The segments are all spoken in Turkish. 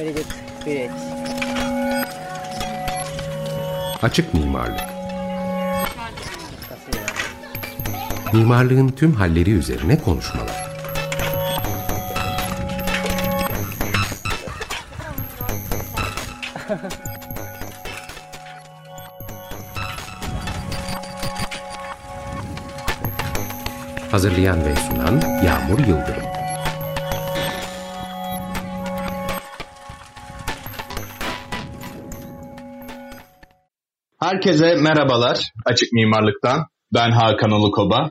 Very good. Great. Açık mimarlık. Mimarlığın tüm halleri üzerine konuşmalar. Hazırlayan ve sunan Yağmur Yıldırım. Herkese merhabalar Açık Mimarlık'tan. Ben Hakan Ulukoba.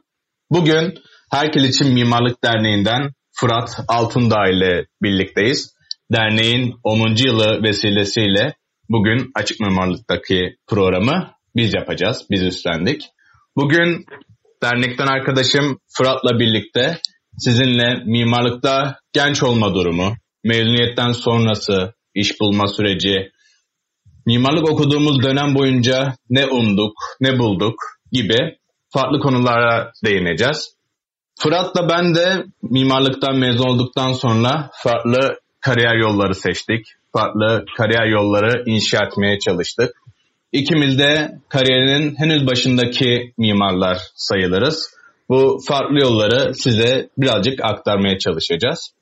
Bugün Herkel için Mimarlık Derneği'nden Fırat Altındağ ile birlikteyiz. Derneğin 10. yılı vesilesiyle bugün Açık Mimarlık'taki programı biz yapacağız, biz üstlendik. Bugün dernekten arkadaşım Fırat'la birlikte sizinle mimarlıkta genç olma durumu, mezuniyetten sonrası iş bulma süreci, mimarlık okuduğumuz dönem boyunca ne umduk, ne bulduk gibi farklı konulara değineceğiz. Fırat'la ben de mimarlıktan mezun olduktan sonra farklı kariyer yolları seçtik. Farklı kariyer yolları inşa etmeye çalıştık. İkimiz de kariyerinin henüz başındaki mimarlar sayılırız. Bu farklı yolları size birazcık aktarmaya çalışacağız.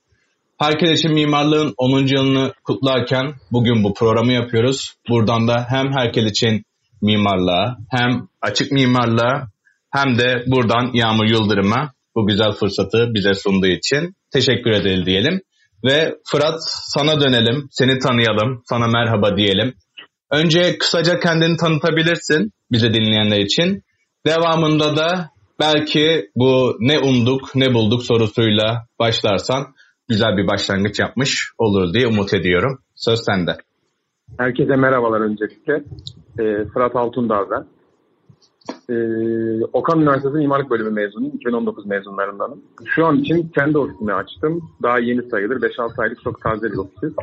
Herkes için mimarlığın 10. yılını kutlarken bugün bu programı yapıyoruz. Buradan da hem herkes için mimarlığa hem açık mimarlığa hem de buradan Yağmur Yıldırım'a bu güzel fırsatı bize sunduğu için teşekkür edelim diyelim. Ve Fırat sana dönelim, seni tanıyalım, sana merhaba diyelim. Önce kısaca kendini tanıtabilirsin bize dinleyenler için. Devamında da belki bu ne umduk ne bulduk sorusuyla başlarsan güzel bir başlangıç yapmış olur diye umut ediyorum. Söz sende. Herkese merhabalar öncelikle. Ee, Fırat Altundağ ben. Ee, Okan Üniversitesi Mimarlık Bölümü mezunuyum. 2019 mezunlarındanım. Şu an için kendi ofisimi açtım. Daha yeni sayılır. 5-6 aylık çok taze bir ofisiz.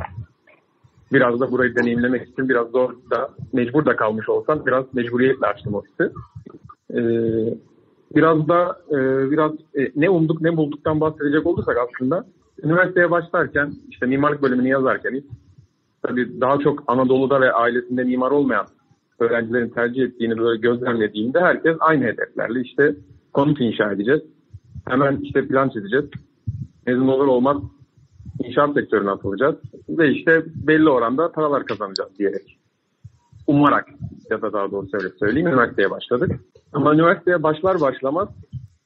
Biraz da burayı deneyimlemek için biraz zor da mecbur da kalmış olsam biraz mecburiyetle açtım ofisi. Ee, biraz da e, biraz e, ne umduk ne bulduktan bahsedecek olursak aslında üniversiteye başlarken işte mimarlık bölümünü yazarken tabii daha çok Anadolu'da ve ailesinde mimar olmayan öğrencilerin tercih ettiğini böyle gözlemlediğimde herkes aynı hedeflerle işte konut inşa edeceğiz. Hemen işte plan çizeceğiz. Mezun olur olmaz inşaat sektörüne atılacağız. Ve işte belli oranda paralar kazanacağız diyerek. Umarak ya da daha doğrusu öyle söyleyeyim üniversiteye başladık. Ama üniversiteye başlar başlamaz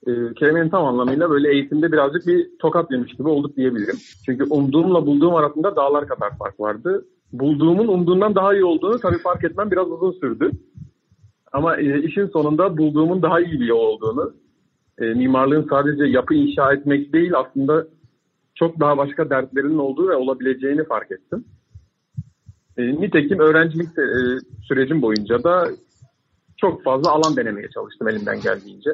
e, kelimenin tam anlamıyla böyle eğitimde birazcık bir tokat yemiş gibi olduk diyebilirim. Çünkü umduğumla bulduğum arasında dağlar kadar fark vardı. Bulduğumun umduğumdan daha iyi olduğunu tabii fark etmem biraz uzun sürdü. Ama e, işin sonunda bulduğumun daha iyi bir yol olduğunu, e, mimarlığın sadece yapı inşa etmek değil aslında çok daha başka dertlerinin olduğu ve olabileceğini fark ettim. E, nitekim öğrencilik e, sürecim boyunca da çok fazla alan denemeye çalıştım elimden geldiğince.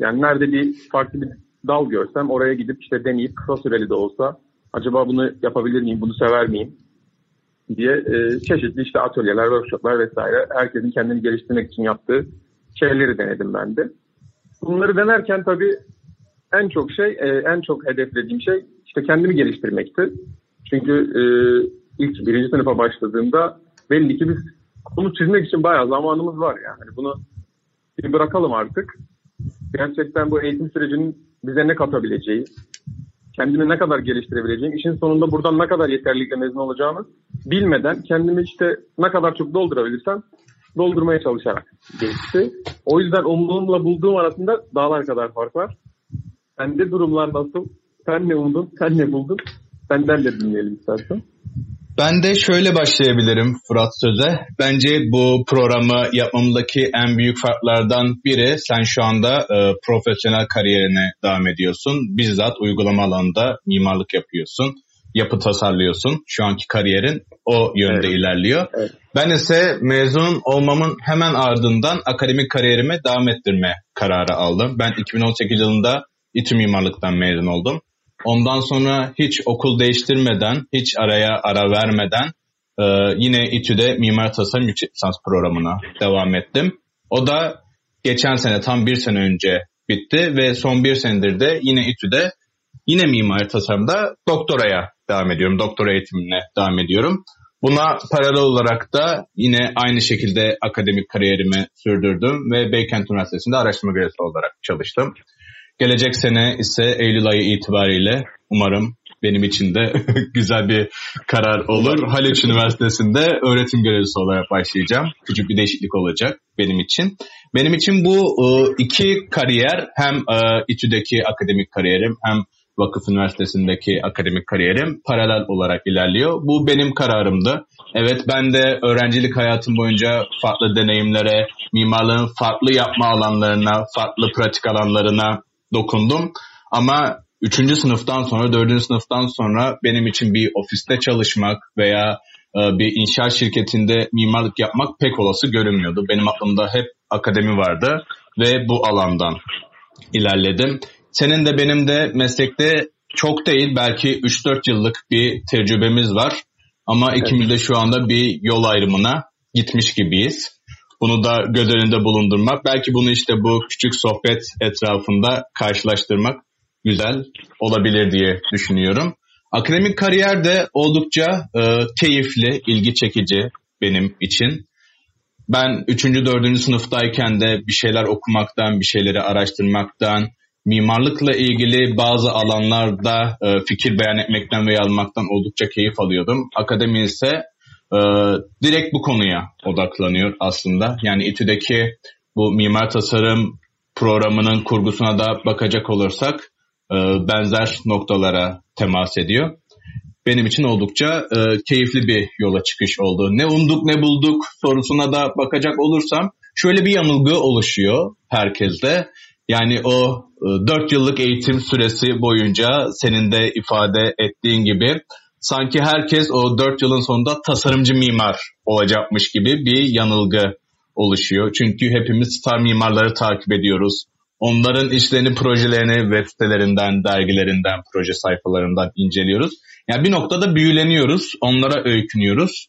Yani nerede bir farklı bir dal görsem oraya gidip işte deneyip kısa süreli de olsa acaba bunu yapabilir miyim, bunu sever miyim diye e, çeşitli işte atölyeler, workshoplar vesaire herkesin kendini geliştirmek için yaptığı şeyleri denedim ben de. Bunları denerken tabii en çok şey, e, en çok hedeflediğim şey işte kendimi geliştirmekti. Çünkü e, ilk birinci sınıfa başladığımda belli ki biz konu çizmek için bayağı zamanımız var yani. Bunu bir bırakalım artık gerçekten bu eğitim sürecinin bize ne katabileceği, kendimi ne kadar geliştirebileceğim, işin sonunda buradan ne kadar yeterlilikle mezun olacağımı bilmeden kendimi işte ne kadar çok doldurabilirsem doldurmaya çalışarak geçti. O yüzden umduğumla bulduğum arasında dağlar kadar fark var. Sende durumlar nasıl? Sen ne umdun? Sen ne buldun? Senden de dinleyelim istersen. Ben de şöyle başlayabilirim Fırat Söze. Bence bu programı yapmamdaki en büyük farklardan biri sen şu anda e, profesyonel kariyerine devam ediyorsun. Bizzat uygulama alanında mimarlık yapıyorsun. Yapı tasarlıyorsun. Şu anki kariyerin o yönde evet. ilerliyor. Evet. Ben ise mezun olmamın hemen ardından akademik kariyerime devam ettirme kararı aldım. Ben 2018 yılında İTÜ Mimarlık'tan mezun oldum. Ondan sonra hiç okul değiştirmeden, hiç araya ara vermeden e, yine İTÜ'de mimar tasarım yüksek lisans programına devam ettim. O da geçen sene tam bir sene önce bitti ve son bir senedir de yine İTÜ'de yine mimari tasarımda doktoraya devam ediyorum. Doktora eğitimine devam ediyorum. Buna paralel olarak da yine aynı şekilde akademik kariyerimi sürdürdüm ve Beykent Üniversitesi'nde araştırma görevlisi olarak çalıştım. Gelecek sene ise Eylül ayı itibariyle umarım benim için de güzel bir karar olur. Haliç Üniversitesi'nde öğretim görevlisi olarak başlayacağım. Küçük bir değişiklik olacak benim için. Benim için bu e, iki kariyer hem e, İTÜ'deki akademik kariyerim hem Vakıf Üniversitesi'ndeki akademik kariyerim paralel olarak ilerliyor. Bu benim kararımdı. Evet ben de öğrencilik hayatım boyunca farklı deneyimlere, mimarlığın farklı yapma alanlarına, farklı pratik alanlarına dokundum. Ama üçüncü sınıftan sonra, dördüncü sınıftan sonra benim için bir ofiste çalışmak veya e, bir inşaat şirketinde mimarlık yapmak pek olası görünmüyordu. Benim aklımda hep akademi vardı ve bu alandan ilerledim. Senin de benim de meslekte çok değil belki 3-4 yıllık bir tecrübemiz var. Ama ikimiz de şu anda bir yol ayrımına gitmiş gibiyiz. Bunu da göz önünde bulundurmak. Belki bunu işte bu küçük sohbet etrafında karşılaştırmak güzel olabilir diye düşünüyorum. Akademik kariyer de oldukça e, keyifli, ilgi çekici benim için. Ben 3. 4. sınıftayken de bir şeyler okumaktan, bir şeyleri araştırmaktan, mimarlıkla ilgili bazı alanlarda e, fikir beyan etmekten ve yazmaktan oldukça keyif alıyordum. Akademi ise e, direkt bu konuya odaklanıyor aslında. Yani İTÜ'deki bu mimar tasarım programının kurgusuna da bakacak olursak e, benzer noktalara temas ediyor. Benim için oldukça e, keyifli bir yola çıkış oldu. Ne umduk ne bulduk sorusuna da bakacak olursam şöyle bir yanılgı oluşuyor herkeste. Yani o e, 4 yıllık eğitim süresi boyunca senin de ifade ettiğin gibi sanki herkes o 4 yılın sonunda tasarımcı mimar olacakmış gibi bir yanılgı oluşuyor. Çünkü hepimiz star mimarları takip ediyoruz. Onların işlerini, projelerini web sitelerinden, dergilerinden, proje sayfalarından inceliyoruz. Yani bir noktada büyüleniyoruz, onlara öykünüyoruz.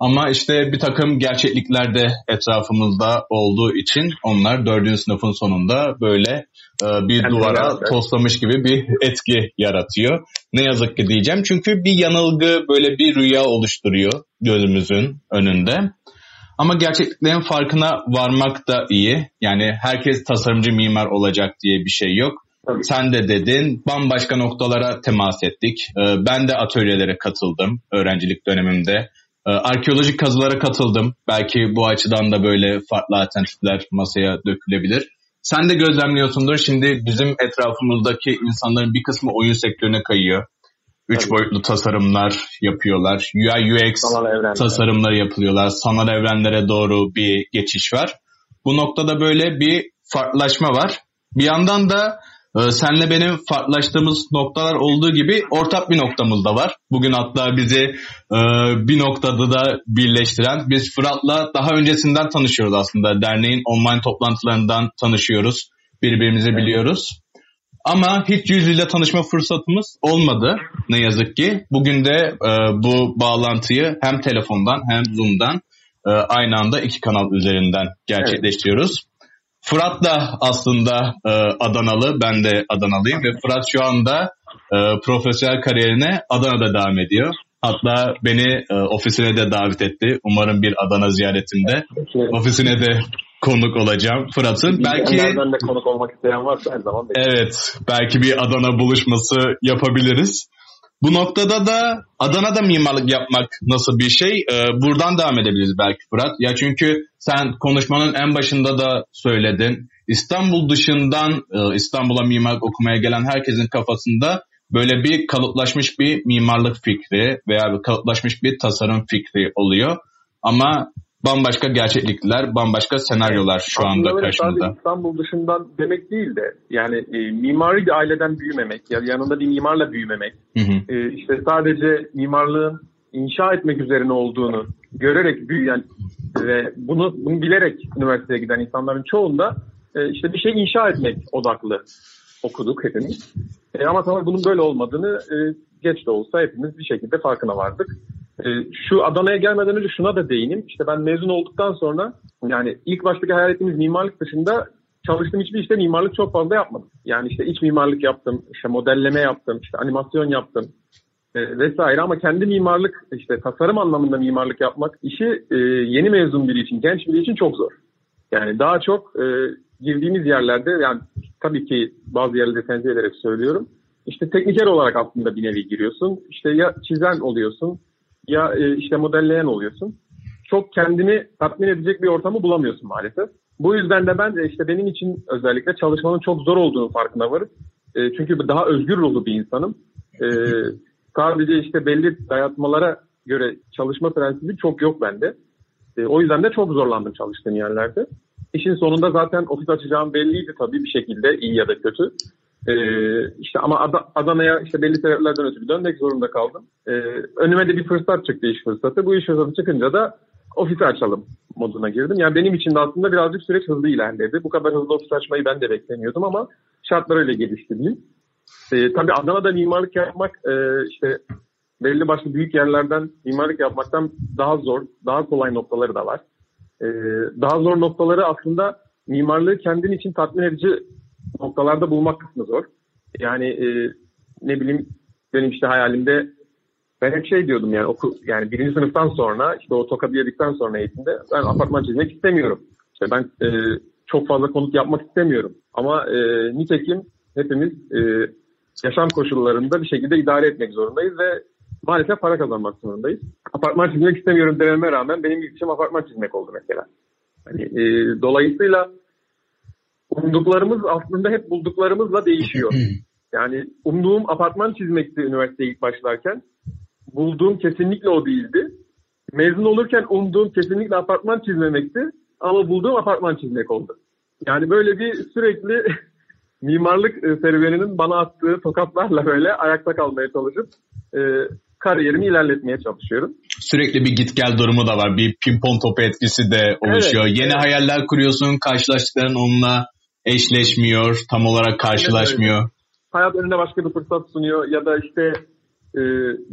Ama işte bir takım gerçeklikler de etrafımızda olduğu için onlar dördüncü sınıfın sonunda böyle bir yani duvara evet. toslamış gibi bir etki yaratıyor. Ne yazık ki diyeceğim çünkü bir yanılgı böyle bir rüya oluşturuyor gözümüzün önünde. Ama gerçekliklerin farkına varmak da iyi. Yani herkes tasarımcı mimar olacak diye bir şey yok. Tabii. Sen de dedin bambaşka noktalara temas ettik. E, ben de atölyelere katıldım öğrencilik dönemimde. Ee, arkeolojik kazılara katıldım. Belki bu açıdan da böyle farklı alternatifler masaya dökülebilir. Sen de gözlemliyorsundur. Şimdi bizim etrafımızdaki insanların bir kısmı oyun sektörüne kayıyor. Üç Tabii. boyutlu tasarımlar yapıyorlar. UI UX tasarımları yapılıyorlar. Sanal evrenlere doğru bir geçiş var. Bu noktada böyle bir farklılaşma var. Bir yandan da ee, senle benim farklılaştığımız noktalar olduğu gibi ortak bir noktamız da var. Bugün hatta bizi e, bir noktada da birleştiren, biz Fırat'la daha öncesinden tanışıyoruz aslında. Derneğin online toplantılarından tanışıyoruz, birbirimizi biliyoruz. Ama hiç yüz yüze tanışma fırsatımız olmadı ne yazık ki. Bugün de e, bu bağlantıyı hem telefondan hem Zoom'dan e, aynı anda iki kanal üzerinden gerçekleştiriyoruz. Evet. Fırat da aslında e, Adanalı, ben de Adanalıyım ve Fırat şu anda e, profesyonel kariyerine Adana'da devam ediyor. Hatta beni e, ofisine de davet etti. Umarım bir Adana ziyaretimde ofisine de konuk olacağım Fırat'ın. Belki ben de konuk olmak isteyen varsa her zaman bekliyorum. Evet, belki bir Adana buluşması yapabiliriz. Bu noktada da Adana'da mimarlık yapmak nasıl bir şey? Ee, buradan devam edebiliriz belki Fırat. Ya çünkü sen konuşmanın en başında da söyledin. İstanbul dışından e, İstanbul'a mimarlık okumaya gelen herkesin kafasında böyle bir kalıplaşmış bir mimarlık fikri veya bir kalıplaşmış bir tasarım fikri oluyor. Ama bambaşka gerçeklikler, bambaşka senaryolar şu Aslında anda karşımda. İstanbul dışından demek değil de yani e, mimari bir aileden büyümemek, yani yanında bir mimarla büyümemek, hı hı. E, işte sadece mimarlığın inşa etmek üzerine olduğunu görerek büyüyen ve bunu, bunu bilerek üniversiteye giden insanların çoğunda e, işte bir şey inşa etmek odaklı okuduk hepimiz. E, ama tabii bunun böyle olmadığını e, geç de olsa hepimiz bir şekilde farkına vardık. E, şu Adana'ya gelmeden önce şuna da değineyim. İşte ben mezun olduktan sonra yani ilk baştaki hayal ettiğimiz mimarlık dışında çalıştığım hiçbir işte mimarlık çok fazla yapmadım. Yani işte iç mimarlık yaptım, işte modelleme yaptım, işte animasyon yaptım e, vesaire ama kendi mimarlık işte tasarım anlamında mimarlık yapmak işi e, yeni mezun biri için, genç biri için çok zor. Yani daha çok e, girdiğimiz yerlerde yani tabii ki bazı yerlerde tenzih ederek söylüyorum. İşte tekniker olarak aslında bir nevi giriyorsun. İşte ya çizen oluyorsun ya e, işte modelleyen oluyorsun. Çok kendini tatmin edecek bir ortamı bulamıyorsun maalesef. Bu yüzden de ben de işte benim için özellikle çalışmanın çok zor olduğunu farkına varıp e, çünkü daha özgür ruhlu bir insanım. E, sadece işte belli dayatmalara göre çalışma prensibi çok yok bende. E, o yüzden de çok zorlandım çalıştığım yerlerde. İşin sonunda zaten ofis açacağım belliydi tabii bir şekilde iyi ya da kötü. Ee, işte ama Ad- Adana'ya işte belli sebeplerden ötürü dönmek zorunda kaldım. Ee, önüme de bir fırsat çıktı iş fırsatı. Bu iş fırsatı çıkınca da ofisi açalım moduna girdim. Yani benim için de aslında birazcık süreç hızlı ilerledi. Bu kadar hızlı ofis açmayı ben de beklemiyordum ama şartlar öyle gelişti diyeyim. Ee, tabii Adana'da mimarlık yapmak e, işte belli başlı büyük yerlerden mimarlık yapmaktan daha zor, daha kolay noktaları da var. Ee, daha zor noktaları aslında mimarlığı kendin için tatmin edici noktalarda bulmak kısmı zor. Yani e, ne bileyim benim işte hayalimde ben hep şey diyordum yani okul yani birinci sınıftan sonra işte o tokadı yedikten sonra eğitimde ben apartman çizmek istemiyorum. İşte ben e, çok fazla konut yapmak istemiyorum. Ama e, nitekim hepimiz e, yaşam koşullarında bir şekilde idare etmek zorundayız ve maalesef para kazanmak zorundayız. Apartman çizmek istemiyorum dememe rağmen benim ilk işim apartman çizmek oldu mesela. Hani, e, dolayısıyla umduklarımız aslında hep bulduklarımızla değişiyor. Yani umduğum apartman çizmekti üniversiteye ilk başlarken. Bulduğum kesinlikle o değildi. Mezun olurken umduğum kesinlikle apartman çizmemekti. Ama bulduğum apartman çizmek oldu. Yani böyle bir sürekli mimarlık e, serüveninin bana attığı tokatlarla böyle ayakta kalmaya çalışıp e, kariyerimi ilerletmeye çalışıyorum. Sürekli bir git gel durumu da var. Bir pimpon topu etkisi de oluşuyor. Evet, Yeni evet. hayaller kuruyorsun. Karşılaştıkların onunla eşleşmiyor. Tam olarak karşılaşmıyor. Evet, Hayat önüne başka bir fırsat sunuyor. Ya da işte e,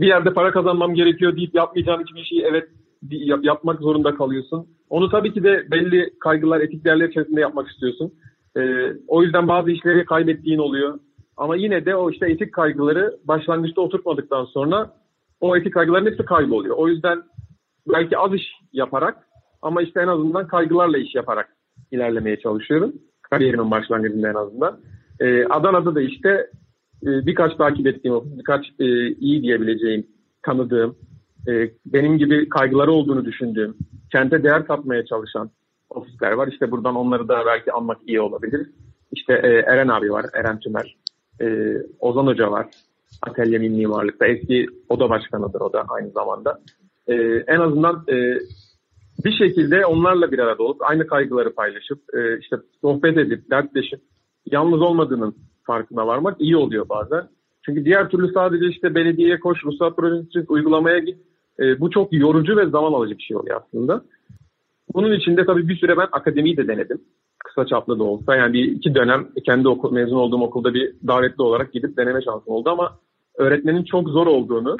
bir yerde para kazanmam gerekiyor deyip yapmayacağın hiçbir şeyi evet yap, yapmak zorunda kalıyorsun. Onu tabii ki de belli kaygılar, etik değerler içerisinde yapmak istiyorsun. E, o yüzden bazı işleri kaybettiğin oluyor. Ama yine de o işte etik kaygıları başlangıçta oturtmadıktan sonra o etik kaygıların hepsi kayboluyor. O yüzden belki az iş yaparak ama işte en azından kaygılarla iş yaparak ilerlemeye çalışıyorum. Kariyerimin başlangıcında en azından. Ee, Adana'da da işte e, birkaç takip ettiğim, birkaç e, iyi diyebileceğim, tanıdığım, e, benim gibi kaygıları olduğunu düşündüğüm, kente değer katmaya çalışan ofisler var. İşte buradan onları da belki anmak iyi olabilir. İşte e, Eren abi var, Eren Tümer. E, Ozan Hoca var, Atölye Mimarlık'ta. Eski oda başkanıdır o da aynı zamanda. E, en azından e, bir şekilde onlarla bir arada olup aynı kaygıları paylaşıp e, işte sohbet edip dertleşip yalnız olmadığının farkına varmak iyi oluyor bazen. Çünkü diğer türlü sadece işte belediyeye koş, ruhsat projesi için uygulamaya git. E, bu çok yorucu ve zaman alıcı bir şey oluyor aslında. Bunun içinde tabii bir süre ben akademiyi de denedim. Kısa çaplı da olsa. Yani bir iki dönem kendi okul, mezun olduğum okulda bir davetli olarak gidip deneme şansım oldu ama öğretmenin çok zor olduğunu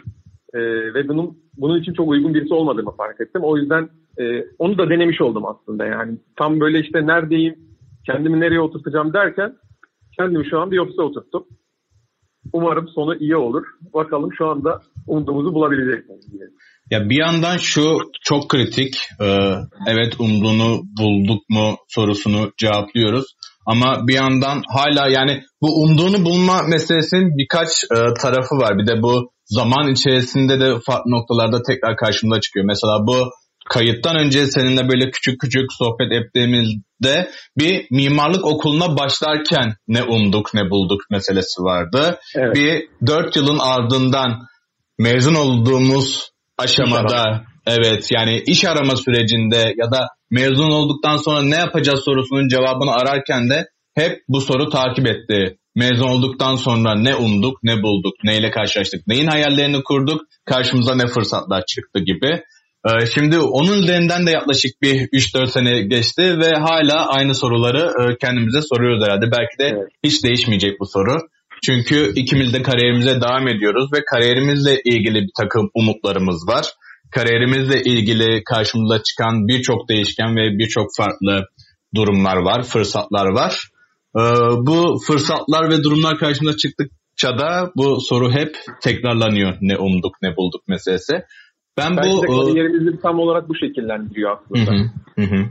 e, ve bunun bunun için çok uygun birisi olmadığımı fark ettim. O yüzden e, onu da denemiş oldum aslında. Yani tam böyle işte neredeyim, kendimi nereye oturtacağım derken kendimi şu an bir ofise oturttum. Umarım sonu iyi olur. Bakalım şu anda umduğumuzu bulabilecek miyiz? Ya bir yandan şu çok kritik. Ee, evet umduğunu bulduk mu sorusunu cevaplıyoruz. Ama bir yandan hala yani bu umduğunu bulma meselesinin birkaç e, tarafı var. Bir de bu zaman içerisinde de farklı noktalarda tekrar karşımıza çıkıyor. Mesela bu kayıttan önce seninle böyle küçük küçük sohbet ettiğimizde bir mimarlık okuluna başlarken ne umduk ne bulduk meselesi vardı. Evet. Bir dört yılın ardından mezun olduğumuz aşamada evet yani iş arama sürecinde ya da mezun olduktan sonra ne yapacağız sorusunun cevabını ararken de hep bu soru takip etti. Mezun olduktan sonra ne umduk, ne bulduk, neyle karşılaştık, neyin hayallerini kurduk, karşımıza ne fırsatlar çıktı gibi. Ee, şimdi onun üzerinden de yaklaşık bir 3-4 sene geçti ve hala aynı soruları e, kendimize soruyoruz herhalde. Belki de evet. hiç değişmeyecek bu soru. Çünkü ikimiz de kariyerimize devam ediyoruz ve kariyerimizle ilgili bir takım umutlarımız var. Kariyerimizle ilgili karşımıza çıkan birçok değişken ve birçok farklı durumlar var, fırsatlar var. Ee, bu fırsatlar ve durumlar karşımıza çıktıkça da bu soru hep tekrarlanıyor. Ne umduk, ne bulduk meselesi. Ben Belki bu de kariyerimizi tam olarak bu şekillendiriyor aslında. Hı hı, hı.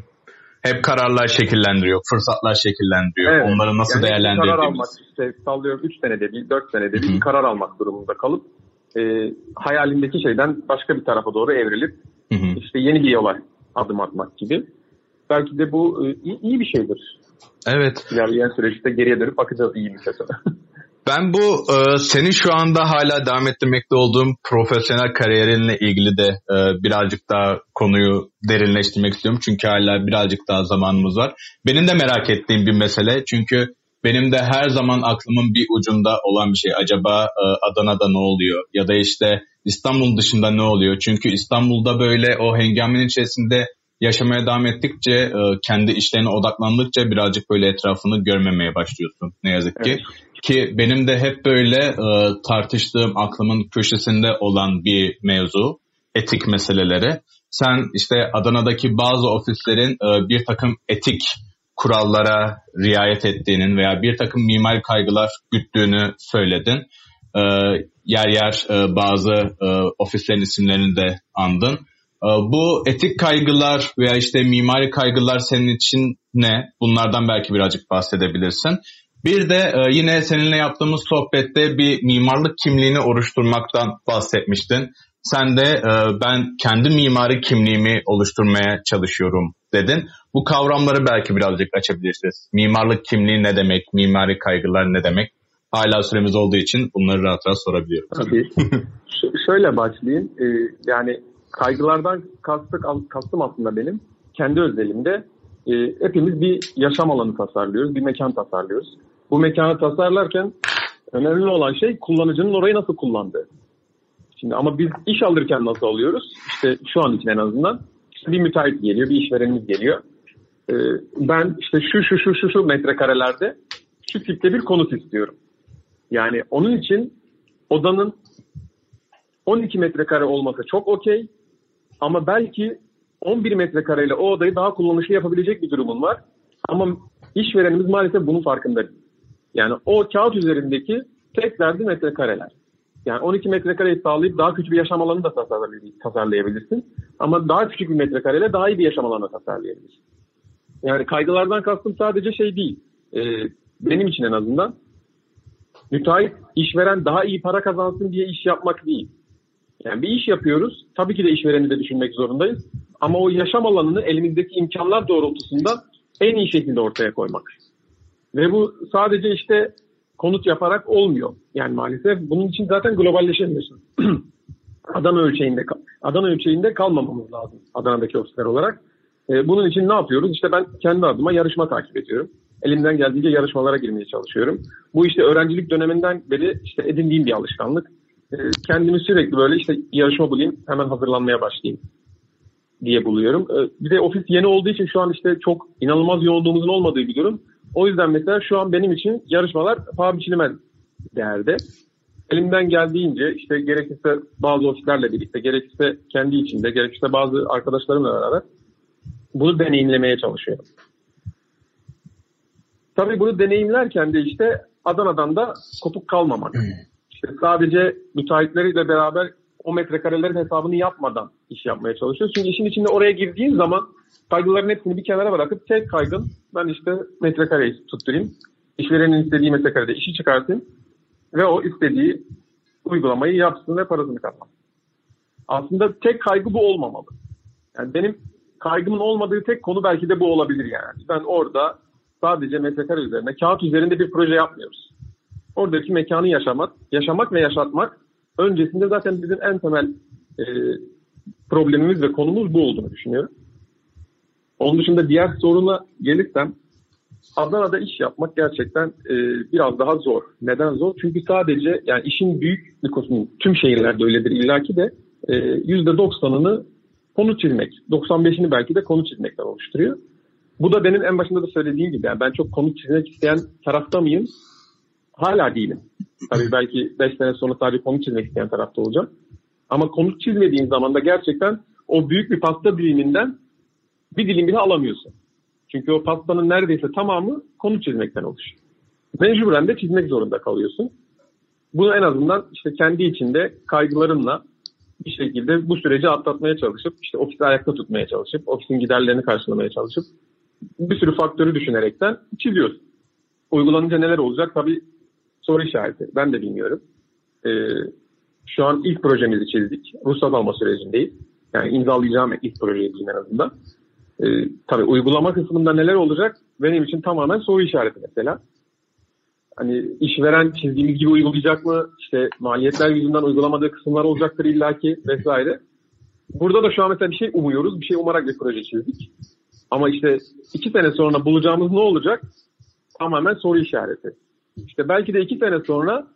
Hep kararlar şekillendiriyor, fırsatlar şekillendiriyor. Evet. Onları nasıl yani değerlendirdiğimiz. Karar almak işte sallıyorum 3 senede bir, 4 senede bir, bir karar almak durumunda kalıp e, hayalindeki şeyden başka bir tarafa doğru evrilip hı hı. işte yeni bir yola adım atmak gibi. Belki de bu e, iyi, iyi bir şeydir. Evet. İlerleyen süreçte geriye dönüp bakacağız iyi bir şey. Ben bu e, senin şu anda hala devam ettirmekte olduğum profesyonel kariyerinle ilgili de e, birazcık daha konuyu derinleştirmek istiyorum. Çünkü hala birazcık daha zamanımız var. Benim de merak ettiğim bir mesele. Çünkü benim de her zaman aklımın bir ucunda olan bir şey. Acaba e, Adana'da ne oluyor? Ya da işte İstanbul dışında ne oluyor? Çünkü İstanbul'da böyle o hengamenin içerisinde yaşamaya devam ettikçe, e, kendi işlerine odaklandıkça birazcık böyle etrafını görmemeye başlıyorsun ne yazık ki. Evet. Ki benim de hep böyle e, tartıştığım aklımın köşesinde olan bir mevzu, etik meseleleri. Sen işte Adana'daki bazı ofislerin e, bir takım etik kurallara riayet ettiğinin veya bir takım mimari kaygılar güttüğünü söyledin. yer yer bazı ofislerin isimlerini de andın. Ee, bu etik kaygılar veya işte mimari kaygılar senin için ne? Bunlardan belki birazcık bahsedebilirsin. Bir de e, yine seninle yaptığımız sohbette bir mimarlık kimliğini oluşturmaktan bahsetmiştin. Sen de e, ben kendi mimari kimliğimi oluşturmaya çalışıyorum dedin. Bu kavramları belki birazcık açabilirsiniz. Mimarlık kimliği ne demek? Mimari kaygılar ne demek? Hala süremiz olduğu için bunları rahat rahat sorabiliyorum. Tabii. şöyle başlayayım. Ee, yani kaygılardan kastık, kastım aslında benim kendi özelimde e, hepimiz bir yaşam alanı tasarlıyoruz, bir mekan tasarlıyoruz. Bu mekanı tasarlarken önemli olan şey kullanıcının orayı nasıl kullandığı. Şimdi ama biz iş alırken nasıl alıyoruz? İşte şu an için en azından bir müteahhit geliyor, bir işverenimiz geliyor. Ee, ben işte şu şu şu şu şu metrekarelerde şu tipte bir konut istiyorum. Yani onun için odanın 12 metrekare olması çok okey. Ama belki 11 metrekareyle o odayı daha kullanışlı yapabilecek bir durumun var. Ama işverenimiz maalesef bunun farkında değil. Yani o kağıt üzerindeki tek derdi metrekareler. Yani 12 metrekareyi sağlayıp daha küçük bir yaşam alanı da tasarlayabilirsin. Ama daha küçük bir metrekareyle daha iyi bir yaşam alanı tasarlayabilirsin. Yani kaygılardan kastım sadece şey değil. E, benim için en azından müteahhit işveren daha iyi para kazansın diye iş yapmak değil. Yani bir iş yapıyoruz. Tabii ki de işvereni de düşünmek zorundayız. Ama o yaşam alanını elimizdeki imkanlar doğrultusunda en iyi şekilde ortaya koymak. Ve bu sadece işte konut yaparak olmuyor. Yani maalesef bunun için zaten globalleşemiyorsun. Adana ölçeğinde Adana ölçeğinde kalmamamız lazım Adana'daki ofisler olarak. Ee, bunun için ne yapıyoruz? İşte ben kendi adıma yarışma takip ediyorum. Elimden geldiğince yarışmalara girmeye çalışıyorum. Bu işte öğrencilik döneminden beri işte edindiğim bir alışkanlık. Ee, kendimi sürekli böyle işte yarışma bulayım hemen hazırlanmaya başlayayım diye buluyorum. Ee, bir de ofis yeni olduğu için şu an işte çok inanılmaz yoğunluğumuzun olmadığı bir durum. O yüzden mesela şu an benim için yarışmalar paha biçilemez değerde. Elimden geldiğince işte gerekirse bazı ofislerle birlikte, gerekirse kendi içinde, gerekirse bazı arkadaşlarımla beraber bunu deneyimlemeye çalışıyorum. Tabii bunu deneyimlerken de işte Adana'dan da kopuk kalmamak. İşte sadece müteahhitleriyle beraber o metrekarelerin hesabını yapmadan iş yapmaya çalışıyoruz. Çünkü işin içinde oraya girdiğin zaman kaygıların hepsini bir kenara bırakıp tek kaygın ben işte metrekareyi tutturayım. İşverenin istediği metrekarede işi çıkartayım ve o istediği uygulamayı yapsın ve parasını kazansın. Aslında tek kaygı bu olmamalı. Yani benim kaygımın olmadığı tek konu belki de bu olabilir yani. Ben orada sadece metrekare üzerine, kağıt üzerinde bir proje yapmıyoruz oradaki mekanı yaşamak, yaşamak ve yaşatmak öncesinde zaten bizim en temel e, problemimiz ve konumuz bu olduğunu düşünüyorum. Onun dışında diğer soruna gelirsem Adana'da iş yapmak gerçekten e, biraz daha zor. Neden zor? Çünkü sadece yani işin büyük bir kısmı tüm şehirlerde öyledir illaki de e, %90'ını konut çizmek, 95'ini belki de konut çizmekten oluşturuyor. Bu da benim en başında da söylediğim gibi yani ben çok konut çizmek isteyen tarafta mıyım? Hala değilim. Tabii belki 5 sene sonra sadece konut çizmek isteyen tarafta olacağım. Ama konut çizmediğin zaman da gerçekten o büyük bir pasta diliminden bir dilim bile alamıyorsun. Çünkü o pastanın neredeyse tamamı konu çizmekten oluşuyor. Mecburen de çizmek zorunda kalıyorsun. Bunu en azından işte kendi içinde kaygılarınla bir şekilde bu süreci atlatmaya çalışıp işte ofisi ayakta tutmaya çalışıp ofisin giderlerini karşılamaya çalışıp bir sürü faktörü düşünerekten çiziyorsun. Uygulanınca neler olacak tabii soru işareti. Ben de bilmiyorum. Ee, şu an ilk projemizi çizdik. Ruhsat alma sürecindeyiz. Yani imzalayacağım ilk projeyi en azından. Ee, tabii uygulama kısmında neler olacak benim için tamamen soru işareti mesela. Hani işveren çizdiğimiz gibi uygulayacak mı? İşte maliyetler yüzünden uygulamadığı kısımlar olacaktır illaki vesaire. Burada da şu an mesela bir şey umuyoruz. Bir şey umarak bir proje çizdik. Ama işte iki sene sonra bulacağımız ne olacak? Tamamen soru işareti. İşte belki de iki sene sonra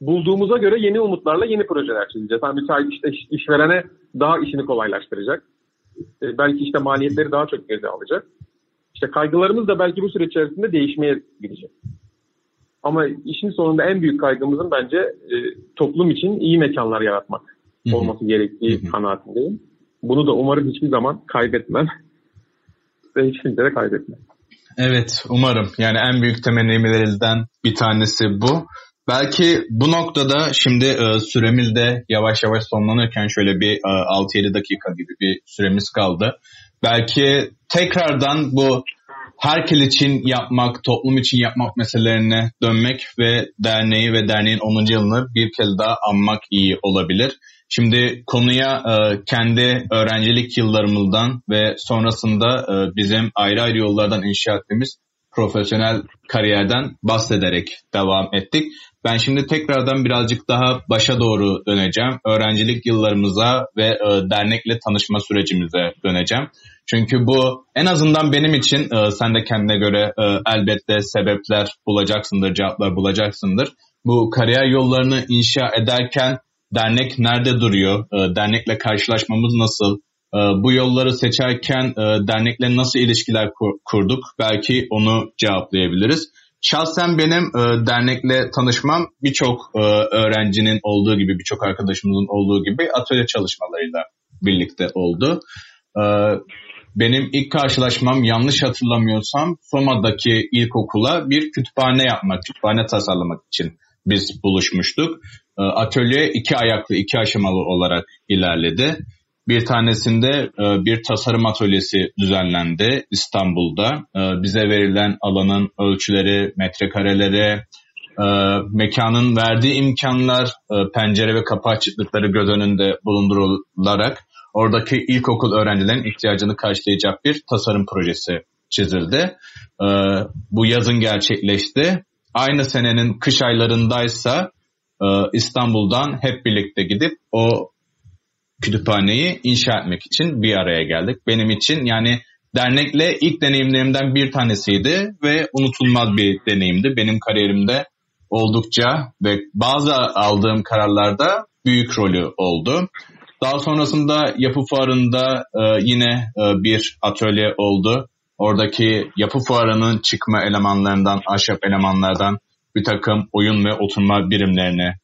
bulduğumuza göre yeni umutlarla yeni projeler çizeceğiz. Yani müsait işte işverene daha işini kolaylaştıracak. E, belki işte maliyetleri daha çok göze alacak. İşte kaygılarımız da belki bu süreç içerisinde değişmeye gidecek. Ama işin sonunda en büyük kaygımızın bence e, toplum için iyi mekanlar yaratmak Hı-hı. olması gerektiği Hı-hı. kanaatindeyim. Bunu da umarım hiçbir zaman kaybetmem. Ve hiç kimse de kaybetmem. Evet umarım. Yani en büyük temennilerimizden bir tanesi bu. Belki bu noktada şimdi e, süremiz de yavaş yavaş sonlanırken şöyle bir e, 6-7 dakika gibi bir süremiz kaldı. Belki tekrardan bu herkes için yapmak, toplum için yapmak meselelerine dönmek ve derneği ve derneğin 10. yılını bir kez daha anmak iyi olabilir. Şimdi konuya e, kendi öğrencilik yıllarımızdan ve sonrasında e, bizim ayrı ayrı yollardan inşa ettiğimiz profesyonel kariyerden bahsederek devam ettik. Ben şimdi tekrardan birazcık daha başa doğru döneceğim. Öğrencilik yıllarımıza ve e, dernekle tanışma sürecimize döneceğim. Çünkü bu en azından benim için e, sen de kendine göre e, elbette sebepler bulacaksındır, cevaplar bulacaksındır. Bu kariyer yollarını inşa ederken dernek nerede duruyor, e, dernekle karşılaşmamız nasıl, bu yolları seçerken e, dernekle nasıl ilişkiler kur, kurduk belki onu cevaplayabiliriz. Şahsen benim e, dernekle tanışmam birçok e, öğrencinin olduğu gibi, birçok arkadaşımızın olduğu gibi atölye çalışmalarıyla birlikte oldu. E, benim ilk karşılaşmam yanlış hatırlamıyorsam Soma'daki ilkokula bir kütüphane yapmak, kütüphane tasarlamak için biz buluşmuştuk. E, atölye iki ayaklı, iki aşamalı olarak ilerledi. Bir tanesinde e, bir tasarım atölyesi düzenlendi İstanbul'da. E, bize verilen alanın ölçüleri, metrekareleri, e, mekanın verdiği imkanlar, pencere ve kapı açıklıkları göz önünde bulundurularak oradaki ilkokul öğrencilerin ihtiyacını karşılayacak bir tasarım projesi çizildi. Bu yazın gerçekleşti. Aynı senenin kış aylarındaysa İstanbul'dan hep birlikte gidip o kütüphaneyi inşa etmek için bir araya geldik. Benim için yani dernekle ilk deneyimlerimden bir tanesiydi ve unutulmaz bir deneyimdi. Benim kariyerimde oldukça ve bazı aldığım kararlarda büyük rolü oldu. Daha sonrasında yapı fuarında e, yine e, bir atölye oldu. Oradaki yapı fuarının çıkma elemanlarından, ahşap elemanlardan bir takım oyun ve oturma birimlerine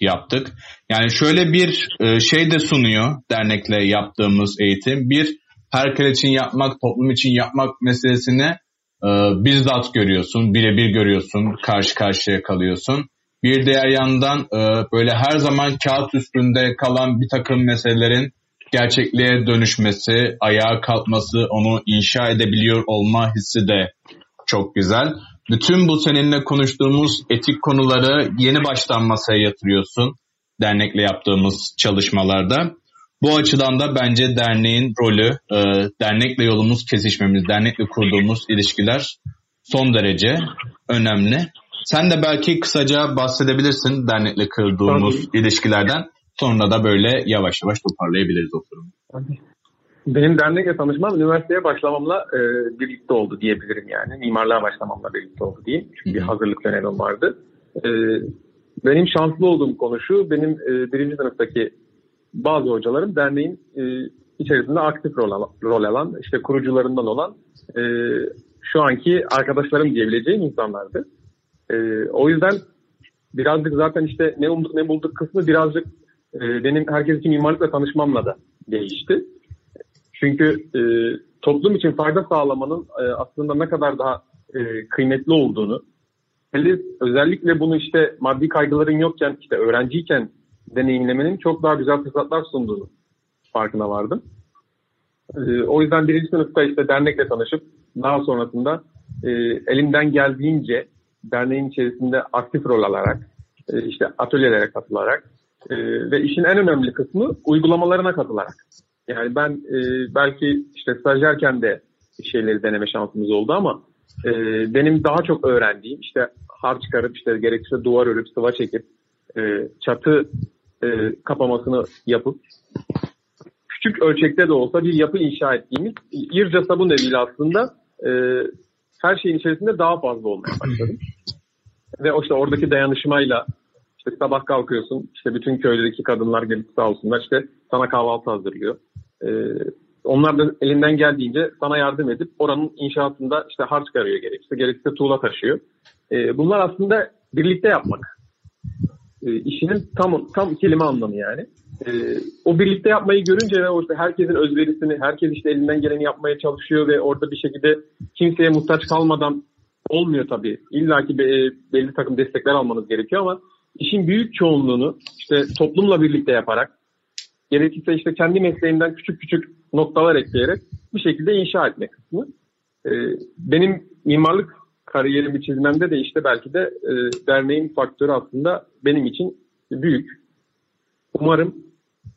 yaptık. Yani şöyle bir e, şey de sunuyor dernekle yaptığımız eğitim. Bir, herkes için yapmak, toplum için yapmak meselesini e, bizzat görüyorsun, birebir görüyorsun, karşı karşıya kalıyorsun. Bir diğer yandan e, böyle her zaman kağıt üstünde kalan bir takım meselelerin gerçekliğe dönüşmesi, ayağa kalkması, onu inşa edebiliyor olma hissi de çok güzel bütün bu seninle konuştuğumuz etik konuları yeni baştan masaya yatırıyorsun dernekle yaptığımız çalışmalarda. Bu açıdan da bence derneğin rolü, e, dernekle yolumuz kesişmemiz, dernekle kurduğumuz ilişkiler son derece önemli. Sen de belki kısaca bahsedebilirsin dernekle kurduğumuz Tabii. ilişkilerden. Sonra da böyle yavaş yavaş toparlayabiliriz o durumu. Benim dernekle tanışmam üniversiteye başlamamla e, birlikte oldu diyebilirim yani. Mimarlığa başlamamla birlikte oldu diyeyim. Çünkü bir hazırlık dönemim vardı. E, benim şanslı olduğum konu şu, benim e, birinci sınıftaki bazı hocalarım derneğin e, içerisinde aktif rol, alan, rol alan, işte kurucularından olan e, şu anki arkadaşlarım diyebileceğim insanlardı. E, o yüzden birazcık zaten işte ne umduk ne bulduk kısmı birazcık e, benim herkes için mimarlıkla tanışmamla da değişti. Çünkü e, toplum için fayda sağlamanın e, aslında ne kadar daha e, kıymetli olduğunu, özellikle bunu işte maddi kaygıların yokken, işte öğrenciyken deneyimlemenin çok daha güzel fırsatlar sunduğunu farkına vardım. E, o yüzden birinci sınıfta işte dernekle tanışıp daha sonrasında e, elimden geldiğince derneğin içerisinde aktif rol alarak, e, işte atölyelere katılarak e, ve işin en önemli kısmı uygulamalarına katılarak. Yani ben e, belki işte stajyerken de şeyleri deneme şansımız oldu ama e, benim daha çok öğrendiğim işte har çıkarıp işte gerekirse duvar örüp sıva çekip e, çatı e, kapamasını yapıp küçük ölçekte de olsa bir yapı inşa ettiğimiz İrca Sabun Evi aslında e, her şeyin içerisinde daha fazla olmaya başladım. Ve işte oradaki dayanışmayla işte sabah kalkıyorsun işte bütün köydeki kadınlar gelip sağ olsunlar işte sana kahvaltı hazırlıyor. Ee, onlar da elinden geldiğince sana yardım edip oranın inşaatında işte harç çıkarıyor gerekirse, gerekirse tuğla taşıyor. Ee, bunlar aslında birlikte yapmak. Ee, işinin tam tam kelime anlamı yani. Ee, o birlikte yapmayı görünce ve işte herkesin özverisini, herkes işte elinden geleni yapmaya çalışıyor ve orada bir şekilde kimseye muhtaç kalmadan olmuyor tabii. İlla ki belli takım destekler almanız gerekiyor ama işin büyük çoğunluğunu işte toplumla birlikte yaparak gerekirse işte kendi mesleğimden küçük küçük noktalar ekleyerek bir şekilde inşa etmek kısmı. Ee, benim mimarlık kariyerimi çizmemde de işte belki de e, derneğin faktörü aslında benim için büyük. Umarım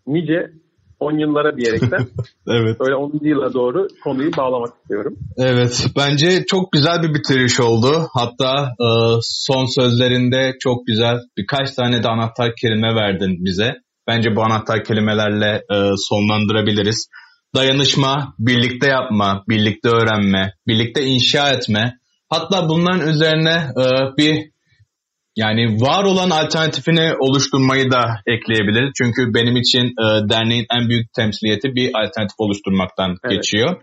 nice 10 yıllara diyerekten evet. öyle 10. yıla doğru konuyu bağlamak istiyorum. Evet bence çok güzel bir bitiriş oldu. Hatta e, son sözlerinde çok güzel birkaç tane de anahtar kelime verdin bize. Bence bu anahtar kelimelerle e, sonlandırabiliriz. Dayanışma, birlikte yapma, birlikte öğrenme, birlikte inşa etme. Hatta bunların üzerine e, bir yani var olan alternatifini oluşturmayı da ekleyebiliriz. Çünkü benim için e, derneğin en büyük temsiliyeti bir alternatif oluşturmaktan evet. geçiyor.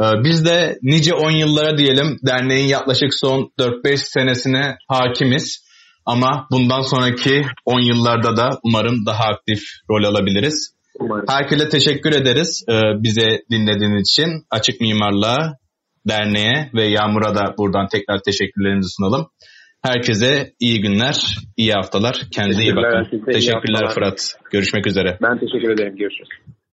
E, biz de nice 10 yıllara diyelim derneğin yaklaşık son 4-5 senesine hakimiz. Ama bundan sonraki 10 yıllarda da umarım daha aktif rol alabiliriz. Umarım. Herkese teşekkür ederiz e, bize dinlediğiniz için. Açık Mimarlığa Derneğe ve Yağmur'a da buradan tekrar teşekkürlerimizi sunalım. Herkese iyi günler, iyi haftalar. Kendinize iyi bakın. Teşekkürler Fırat. Görüşmek üzere. Ben teşekkür ederim. Görüşürüz.